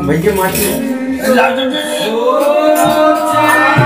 Mấy cái mắt Làm cho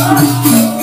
Ah!